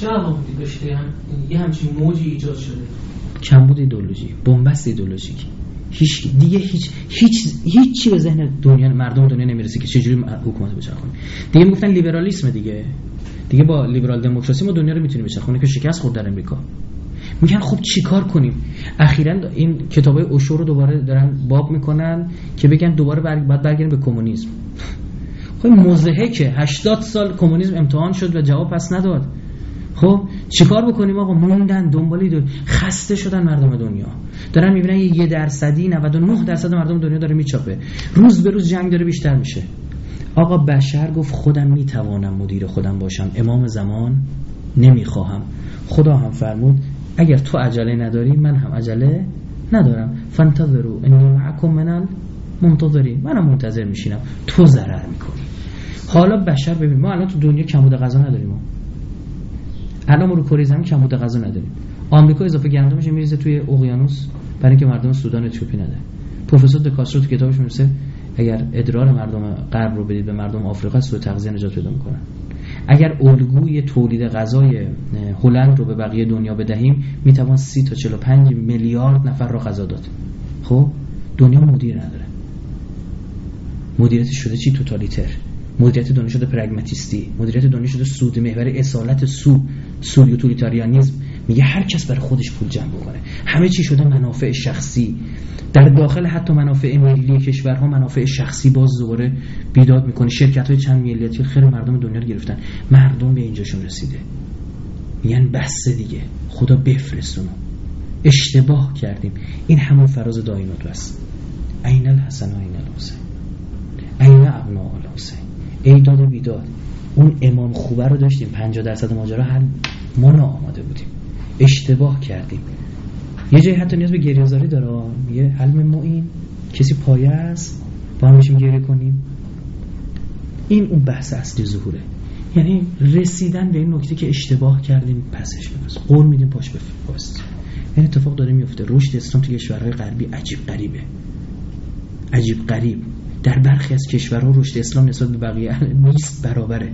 چه عواملی داشته؟ هم یه همچین موجی ایجاد شده؟ کمبود ایدولوژی بنبست ایدولوژیک هیچ دیگه هیچ هیچ هیچ چی به ذهن دنیا مردم دنیا نمی‌رسه که چجوری حکومت بچرخونه دیگه می‌گفتن لیبرالیسم دیگه. دیگه با لیبرال دموکراسی ما دنیا رو می‌تونیم بچرخونه که شکست خورد در امریکا. میگن خب چیکار کنیم؟ اخیرا این کتابای اوشو رو دوباره دارن باب می‌کنن که بگن دوباره برگ بعد برگردیم به کمونیسم. خب که 80 سال کمونیسم امتحان شد و جواب پس نداد. خب چیکار بکنیم آقا؟ موندن دنبالی دو خسته شدن مردم دنیا. دارن می‌بینن یه درصدی 99 درصد مردم دنیا داره میچاپه. روز به روز جنگ داره بیشتر میشه. آقا بشر گفت خودم می‌توانم مدیر خودم باشم. امام زمان نمی‌خواهم. خدا هم فرمود اگر تو عجله نداری من هم عجله ندارم. فانتظروا انی معکم من منتظرین منم منتظر میشینم. تو ضرر می‌کنی. حالا بشر ببین ما الان تو دنیا کمبود غذا نداریم. الان ما رو کره زمین کمبود غذا نداریم. آمریکا اضافه گندمش میریزه توی اقیانوس برای اینکه مردم سودان اتیوپی نده پروفسور دکاسترو تو کتابش میگه اگر ادرار مردم غرب رو بدید به مردم آفریقا سوء تغذیه نجات پیدا می‌کنن. اگر الگوی تولید غذای هلند رو به بقیه دنیا بدهیم می‌توان 30 تا 45 میلیارد نفر را غذا داد. خب؟ دنیا مدیر نداره. مدیریت شده چی؟ توتالیتر. مدیریت دنیا شده پرگماتیستی. مدیریت دنیا شده سود. محور اصالت سو سوریوتولیتاریانیزم میگه هر کس برای خودش پول جمع بکنه. همه چی شده منافع شخصی. در داخل حتی منافع ملی کشورها منافع شخصی باز دوباره بیداد می‌کنه. شرکت های چند ملیتی خیر مردم دنیا رو گرفتن. مردم به اینجاشون رسیده. میگن بسته دیگه. خدا بفرستونو. اشتباه کردیم. این همون فراز دائمات است عین الحسن و عین الحسین عین ابناء الحسین ای داد بیداد. اون امام خوبه رو داشتیم 50 درصد ماجرا هر ما ناآماده بودیم. اشتباه کردیم. یه جایی حتی نیاز به گریه‌زاری داره. یه حلم معین کسی پایه است با هم میشیم گریه کنیم. این اون بحث اصلی ظهوره. یعنی رسیدن به این نکته که اشتباه کردیم پسش بپس قول میدیم پاش بفاست این اتفاق داره میفته رشد اسلام تو کشورهای غربی عجیب غریبه. عجیب غریب. در برخی از کشورها رشد اسلام نسبت به بقیه 20 برابره.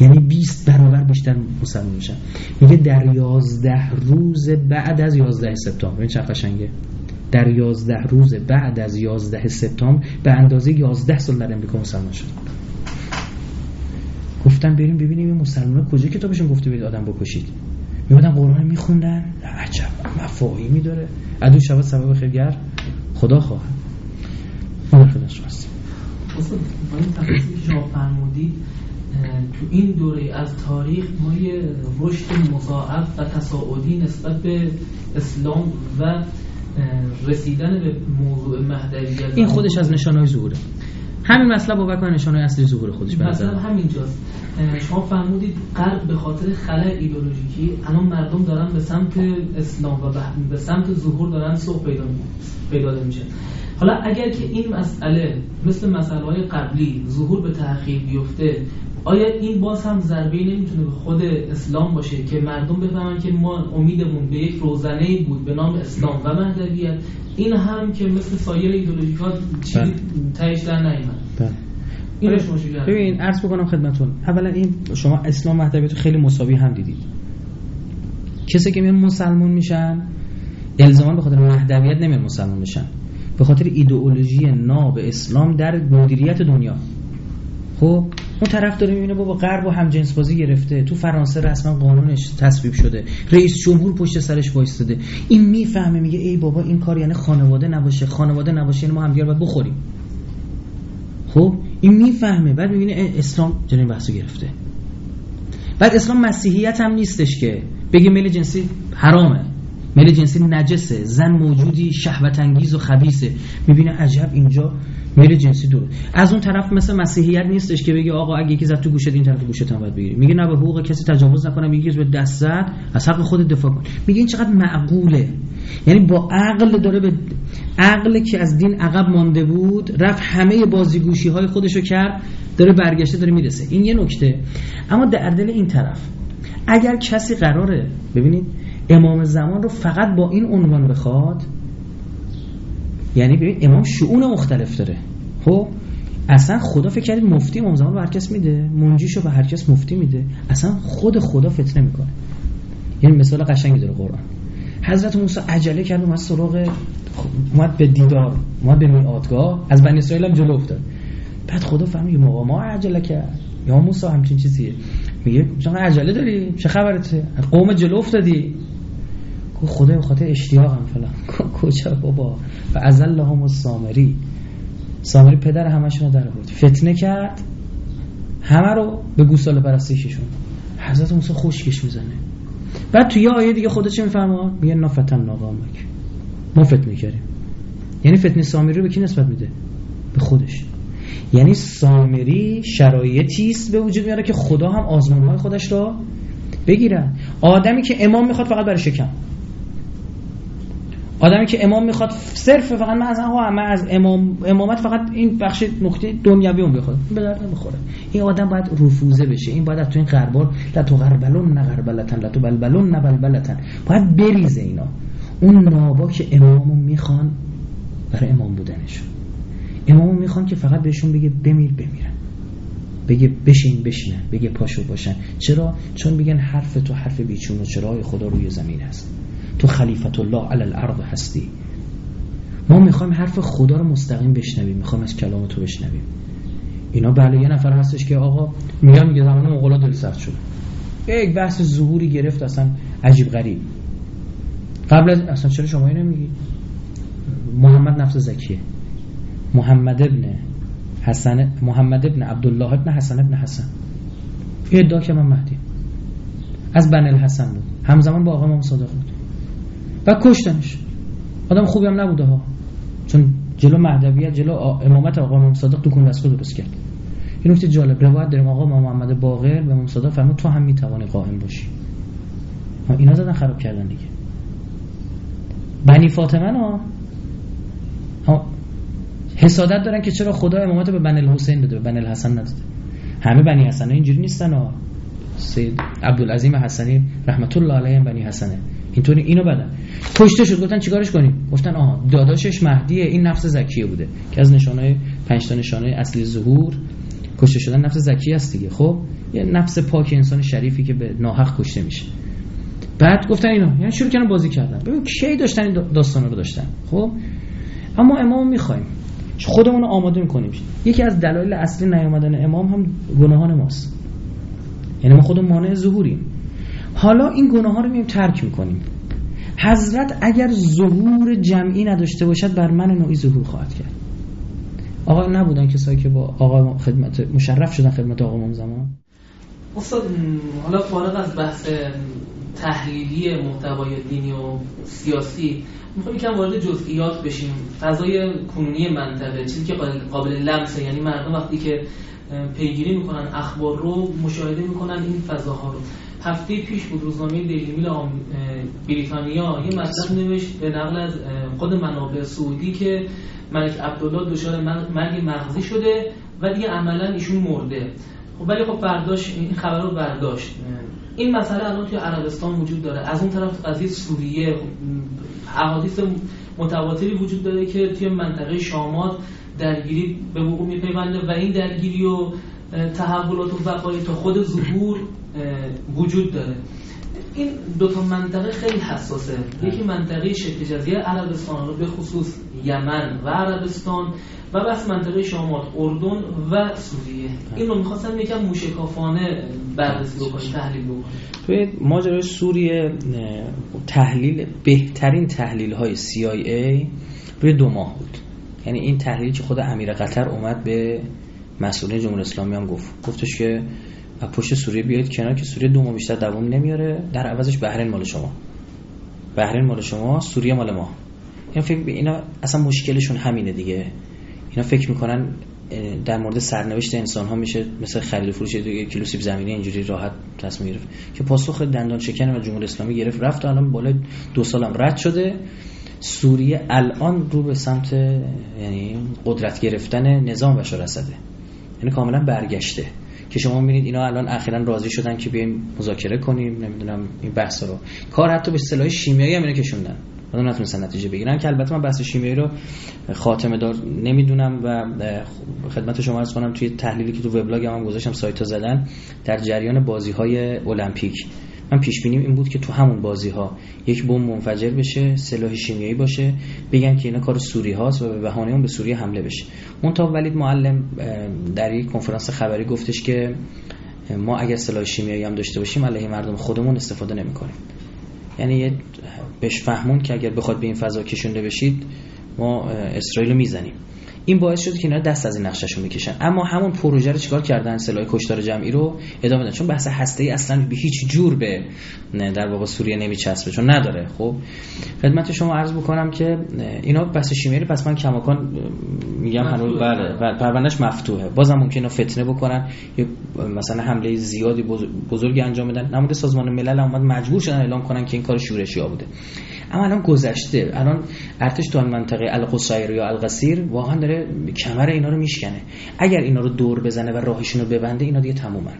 یعنی 20 برابر بیشتر مسلمان میشن. میگه در 11 روز بعد از 11 سپتامبر. این چه قشنگه؟ در 11 روز بعد از 11 سپتامبر به اندازه 11 سال در امریکا مسلمان شد. گفتن بریم ببینیم این مسلمان کجا کتابشون گفته برید آدم بکشید. میادن قرآن میخوندن؟ عجب مفاهیمی داره. ادو شبا سبب خیرگر خدا خواهد. خدا خدا شما هستیم با تو این دوره از تاریخ ما یه رشد مضاعف و تصاعدی نسبت به اسلام و رسیدن به موضوع مهدویت این خودش از نشانهای ظهوره همین مطلب بابک نشانهای اصلی ظهور خودش مثلا همینجاست. شما فرمودید غرب به خاطر خلع ایدولوژیکی الان مردم دارن به سمت اسلام و به سمت ظهور دارن سوق پیدا پیدا میشه حالا اگر که این مسئله مثل مسئله های قبلی ظهور به تأخیر بیفته آیا این باز هم ضربه نمی‌تونه به خود اسلام باشه که مردم بفهمن که ما امیدمون به یک روزنه بود به نام اسلام و مهدویت این هم که مثل سایر ایدولوژیکا چیزی بله. تهش در نیومد. بله. ببین عرض بکنم خدمتون اولا این شما اسلام مهدویت خیلی مساوی هم دیدید. کسی که میان مسلمان میشن الزاما به خاطر مهدویت نمیان مسلمان میشن به خاطر ایدئولوژی ناب اسلام در مدیریت دنیا. خب اون طرف داره می‌بینه بابا غرب و هم جنس بازی گرفته. تو فرانسه رسما قانونش تصویب شده. رئیس جمهور پشت سرش وایستاده. این می‌فهمه میگه ای بابا این کار یعنی خانواده نباشه. خانواده نباشه یعنی ما هم باید بخوریم. خب این می‌فهمه. بعد می‌بینه اسلام جنین بحثو گرفته. بعد اسلام مسیحیت هم نیستش که. بگه میل جنسی حرامه. میل جنسی نجسه. زن موجودی شهوت انگیز و خبیثه. می‌بینه عجب اینجا میل جنسی دور. از اون طرف مثل مسیحیت نیستش که بگه آقا اگه یکی زد تو گوشت این طرف گوشت هم باید بگیری میگه نه به حقوق کسی تجاوز نکنم میگه به دست زد از حق خود دفاع کن. میگه این چقدر معقوله. یعنی با عقل داره به عقل که از دین عقب مانده بود رفت همه بازیگوشی های خودشو کرد داره برگشته داره می‌رسه. این یه نکته. اما در دل این طرف اگر کسی قراره ببینید امام زمان رو فقط با این عنوان بخواد یعنی ببین امام شعون مختلف داره. خب اصلا خدا فکر کردید مفتی امام زمان به هر کس میده منجیشو به هر کس مفتی میده. اصلا خود خدا فتنه می‌کنه. یعنی مثال قشنگی داره قرآن. حضرت موسی عجله کرد اومد سراغ اومد به دیدار اومد به میادگاه از بنی اسرائیل هم جلو افتاد. بعد خدا فهمید ما ما عجله کرد. یا موسی همچین چیزیه. میگه چون عجله داری چه خبرته؟ قوم جلو افتادی. گفت خدا به خاطر اشتیاقم فلان کجا بابا؟ و ازلهم السامری. سامری پدر همشون رو در آورد. فتنه کرد. همه رو به گوساله پرستیششون حضرت موسی خوشگش می‌زنه. بعد تو یه آیه دیگه خدا چه میفرما میگه نافتن ناقامک ما فتنه کردیم. یعنی فتنه سامری رو به کی نسبت میده؟ به خودش. یعنی سامری شرایطی است به وجود میاره که خدا هم آزمونهای خودش را بگیرن. آدمی که امام می‌خواد فقط برای شکم. آدمی که امام می‌خواد صرف فقط من از من از امام امامت فقط این بخش نقطه دنیوی اون بخواد. به درد نمی‌خوره. این آدم باید رفوزه بشه. این باید تو این قربال لا تو غربلون نه غربلتن لا تو بلبلون نه بلبلتن. باید بریزه اینا. اون نابا که امامو می‌خوان برای امام بودنشون امامو می‌خوان که فقط بهشون بگه بمیر بمیرن. بگه بشین بشینن. بگه پاشو باشن. چرا؟ چون میگن حرف تو حرف بیچون و چرای خدا روی زمین هست. تو خلیفت الله علی الارض هستی. ما می‌خوایم حرف خدا رو مستقیم بشنویم می‌خوایم از کلام تو بشنویم. اینا بله یه نفر هستش که آقا میگم میگه زمان مغولا دل سخت شد یک بحث ظهوری گرفت اصلا عجیب غریب. قبل از اصلا چرا شما اینو میگی؟ محمد نفس زکیه. محمد ابن حسن محمد ابن عبدالله ابن حسن ابن حسن. یه ادعا که من مهدی. از بن الحسن بود. همزمان با آقا امام صادق بود. و کشتنش. آدم خوبی هم نبوده ها. چون جلو مهدویت جلو امامت آقا امام صادق تو کن درست کرد. این نکته جالب روایت داریم آقا محمد باقر به امام صادق فرمود تو هم می‌توانی قائم باشی. اینا زدن خراب کردن دیگه. بنی فاطمه ها حسادت دارن که چرا خدا امامت به بن الحسین داده به بن الحسن نداده. همه بنی حسن اینجوری نیستن ها. سید عبدالعظیم حسنی رحمت الله علیه بنی حسنه. اینطوری اینو بدن کشته شد گفتن چیکارش کنیم؟ گفتن آها داداشش مهدیه این نفس زکیه بوده که از نشانه پنج تا نشانه اصلی ظهور کشته شدن نفس زکی است دیگه. خب یه نفس پاک انسان شریفی که به ناحق کشته میشه. بعد گفتن اینو یعنی شروع کردن بازی کردن. ببین کی داشتن این داستان رو داشتن خب؟ اما امام می‌خوایم. خودمون رو آماده می‌کنیم. یکی از دلایل اصلی نیامدن امام هم گناهان ماست. یعنی ما خودمون مانع ظهوریم. حالا این گناه ها رو میم ترک می‌کنیم. حضرت اگر ظهور جمعی نداشته باشد بر من نوعی ظهور خواهد کرد. آقا نبودن کسایی که با آقا خدمت مشرف شدن خدمت آقا امام زمان؟ استاد حالا فارغ از بحث تحلیلی محتوای دینی و سیاسی می‌خوام یکم وارد جزئیات بشیم. فضای کنونی منطقه چیزی که قابل لمسه. یعنی مردم وقتی که پیگیری می‌کنن اخبار رو مشاهده می‌کنن این فضاها رو. هفته پیش بود روزنامه دیلی میل بریتانیا یه مطلب نوشت به نقل از خود منابع سعودی که ملک عبدالله دچار مرگ مغزی شده و دیگه عملا ایشون مرده. خب ولی خب برداشت این خبر رو برداشت. این مسئله الان توی عربستان وجود داره. از اون طرف قضیه سوریه احادیث متواتری وجود داره که توی منطقه شامات درگیری به وقوع میپیونده و این درگیری و تحولات و وقایع تا خود ظهور وجود داره. این دو تا منطقه خیلی حساسه. یکی منطقه شبه جزیره عربستان به خصوص یمن و عربستان و بس منطقه شامات اردن و سوریه. این رو می‌خواستم یکم موشکافانه بررسی بکنیم تحلیل بکنیم. توی ماجرای سوریه تحلیل بهترین تحلیل های CIA روی دو ماه بود. یعنی این تحلیلی که خود امیر قطر اومد به مسئولین جمهوری اسلامی هم گفت. گفتش که پشت سوریه بیاید کنار که سوریه دو بیشتر دوام نمیاره. در عوضش بحرین مال شما. بحرین مال شما سوریه مال ما. اینا فکر اینا اصلا مشکلشون همینه دیگه. اینا فکر می‌کنن در مورد سرنوشت انسان ها میشه مثل خرید فروش دیگه کیلو سیب زمینی اینجوری راحت تصمیم گرفت. که پاسخ دندان شکن و جمهوری اسلامی گرفت رفت و الان بالای دو سالم رد شده. سوریه الان رو به سمت یعنی قدرت گرفتن نظام بشار اسده. یعنی کاملا برگشته. که شما می‌بینید اینا الان اخیرا راضی شدن که بیایم مذاکره کنیم نمی‌دونم این بحث رو. کار حتی به اصطلاح شیمیایی هم اینا کشوندن بعد نتونستن نتیجه بگیرن که البته من بحث شیمیایی رو خاتمه دار نمی‌دونم و خدمت شما عرض کنم توی تحلیلی که تو وبلاگ هم گذاشتم سایت زدن در جریان بازی های المپیک. من پیش بینیم این بود که تو همون بازی ها یک بمب منفجر بشه سلاح شیمیایی باشه بگن که اینا کار سوری هاست و به بهانه اون به سوریه حمله بشه. تا ولید معلم در یک کنفرانس خبری گفتش که ما اگر سلاح شیمیایی هم داشته باشیم علیه مردم خودمون استفاده نمی‌کنیم. یعنی بهش فهمون که اگر بخواد به این فضا کشونده بشید ما اسرائیل رو می‌زنیم. این باعث شد که اینا دست از این نقششون می‌کشن. اما همون پروژه رو چیکار کردن؟ سلاح کشتار جمعی رو ادامه دادن. چون بحث هسته ای اصلا به هیچ جور به در واقع سوریه نمیچسبه چون نداره. خب خدمت شما عرض بکنم که اینا بحث شیمیایی پس من کماکان میگم هنوز بله, بله پروندهش مفتوحه. بازم ممکنه فتنه بکنن. یا مثلا حمله زیادی بزرگی انجام بدن. نمود سازمان ملل اومد مجبور شدن اعلام کنن که این کار شورشی ها بوده اما الان گذشته. الان ارتش تو منطقه القصیر یا القصیر واقعا داره کمر اینا رو میشکنه. اگر اینا رو دور بزنه و راهشون رو ببنده اینا دیگه تمومن.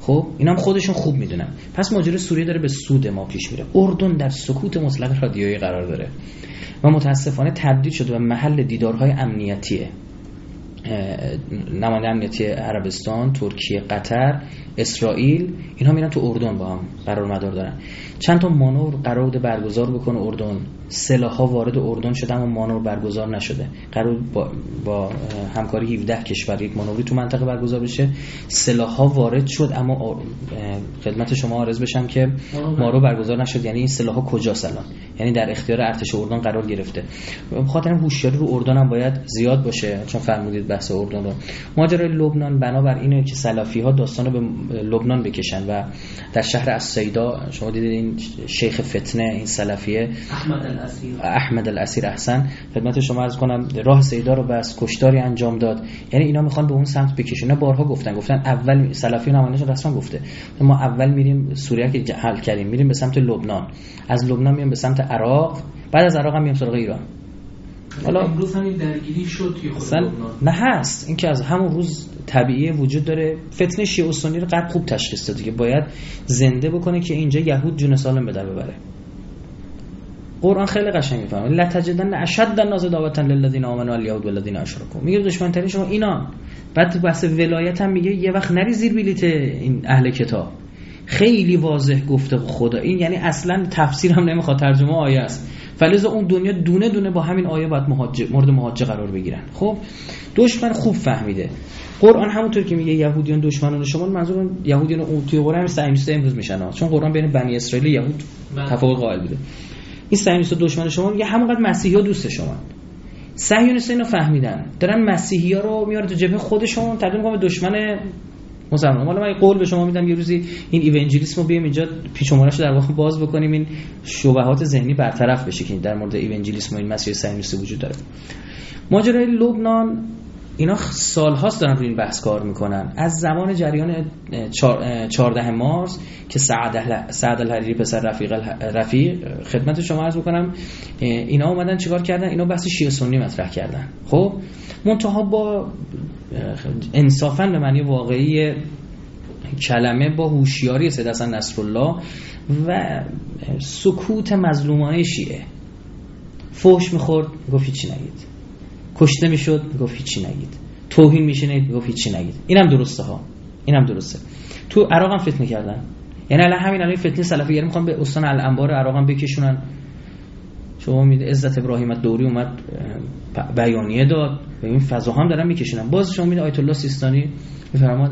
خب اینا هم خودشون خوب می‌دونن. پس ماجرا سوریه داره به سود ما پیش میره. اردن در سکوت مطلق رادیویی قرار داره. و متاسفانه تبدیل شده به محل دیدارهای امنیتیه. نماینده امنیتی عربستان، ترکیه، قطر، اسرائیل اینها میرن تو اردن با هم قرار مدار دارن. چند تا مانور قرار بوده برگزار بکنه اردن. سلاح وارد اردن شده اما مانور برگزار نشده. قرار با, با همکاری 17 کشور یک مانوری تو منطقه برگزار بشه. سلاح وارد شد اما خدمت شما عرض بشم که مارو برگزار نشد. یعنی این سلاح ها کجاست الان یعنی در اختیار ارتش اردن قرار گرفته. بخاطر هوشیاری رو اردن هم باید زیاد باشه. چون فرمودید بحث اردن رو. ماجرای لبنان بنابر اینه که سلفی ها داستان رو به لبنان بکشن و در شهر السیدا شما دیدید این شیخ فتنه این سلفیه؟ احمد الاسیر. احمد الاسیر احسن. خدمت شما عرض کنم راه سیدا رو بس کشتاری انجام داد. یعنی اینا می‌خوان به اون سمت بکشن. بارها گفتن. گفتن اول سلفی نمایش رسما گفته. ما اول میریم سوریه که حل کردیم. میریم به سمت لبنان. از لبنان میام به سمت عراق. بعد از عراق هم میام سراغ ایران. حالا امروز همین درگیری شد توی خود نه هست. این که از همون روز طبیعی وجود داره. فتنه شیعه و سنی رو قد خوب تشخیص داده که باید زنده بکنه که اینجا یهود جون سالم به در ببره. قرآن خیلی قشنگ می‌فهمه. لا تجدن اشد الناس دعوتا للذین آمنوا الیهود والذین اشرکوا. میگه دشمن ترین شما اینا بعد بحث ولایت هم میگه یه وقت نری زیر بلیت این اهل کتاب. خیلی واضح گفته خدا. این یعنی اصلا تفسیر هم نمی‌خواد ترجمه آیه است. فلزا اون دنیا دونه دونه با همین آیه باید مهاجه مورد مهاجه قرار بگیرن. خب دشمن خوب فهمیده. قرآن همونطور که میگه یهودیان دشمنان شما منظور یهودیان اون توی قرآن صهیونیست امروز میشن چون قرآن بین بنی اسرائیل یهود بله. تفاوت قائل بوده. این صهیونیست دشمن شما میگه همونقدر مسیحی ها دوست شما. صهیونیست اینو فهمیدن. دارن مسیحی ها رو میاره تو جبهه خودشون تبدیل می‌کنن به دشمن مسلمان. حالا من قول به شما میدم یه روزی این ایونجلیسم رو بیام اینجا پیچ در واقع باز بکنیم این شبهات ذهنی برطرف بشه که در مورد ایونجلیسم و این مسیح صهیونیستی وجود داره. ماجرای لبنان اینا سالهاست دارن روی این بحث کار می‌کنن. از زمان جریان 14 مارس که سعد الحریری پسر رفیق رفیق خدمت شما عرض بکنم اینا اومدن چیکار کردن؟ اینا بحث شیعه سنی مطرح کردن. خب؟ منتها با انصافا به معنی واقعی کلمه با هوشیاری سید حسن نصرالله و سکوت مظلومانه شیعه. فوش می‌خورد گفت هیچی نگید. کشته می‌شد گفت هیچی نگید. توهین میشنید گفت هیچی نگید. اینم درسته ها. اینم درسته. تو عراق هم فتنه کردن. یعنی الان همین الان فتنه سلفی یعنی می‌خوان به استان الانبار عراق هم بکشونن. شما میده عزت ابراهیم دوری اومد بیانیه داد. به این فضا هم دارن میکشونن باز شما میده آیت الله سیستانی میفرماد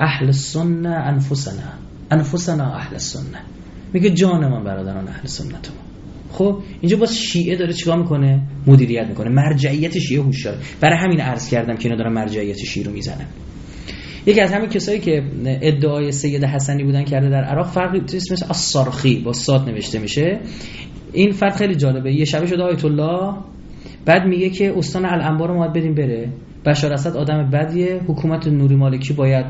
اهل سنه انفسنا. انفسنا اهل سنه میگه جان من برادران اهل سنت ما. خب اینجا باز شیعه داره چیکار می‌کنه؟ مدیریت می‌کنه. مرجعیت شیعه هوشیار. برای همین عرض کردم که اینا دارن مرجعیت شیعه رو می‌زنن. یکی از همین کسایی که ادعای سید حسنی بودن کرده در عراق فرقی اسمش الصارخی با صاد نوشته میشه. این فرق خیلی جالبه. یه شبه شده آیت الله بعد میگه که استان الانبار رو باید بدیم بره. بشار اسد آدم بدیه. حکومت نوری مالکی باید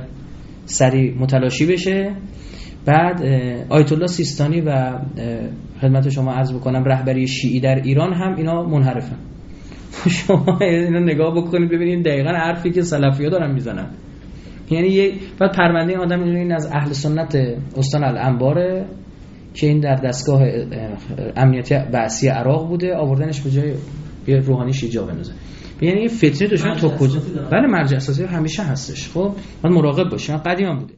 سری متلاشی بشه. بعد آیت الله سیستانی و خدمت شما عرض بکنم رهبری شیعی در ایران هم اینا منحرفن. شما اینا نگاه بکنید ببینید دقیقا حرفی که سلفی ها دارن می‌زنن. یعنی یه بعد پرونده آدم این از اهل سنت استان الانباره که این در دستگاه امنیتی بعثی عراق بوده آوردنش به جای بیا روحانیش جا بندازه. یعنی فتنه دشمن تا کجا؟ بله مرجع اساسی همیشه هستش. خب من مراقب باشیم قدیم هم بوده.